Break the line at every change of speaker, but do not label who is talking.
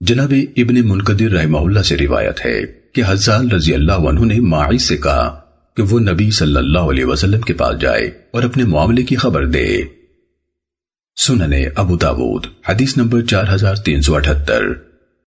جناب ابن منقدر رحمہ اللہ سے روایت ہے کہ حزال رضی اللہ عنہ نے معیز سے کہا کہ وہ نبی صلی اللہ علیہ وسلم کے پاس جائے اور اپنے معاملے کی خبر دے۔ سننے ابو داود، حدیث نمبر چار ہزار تین سو اٹھتر۔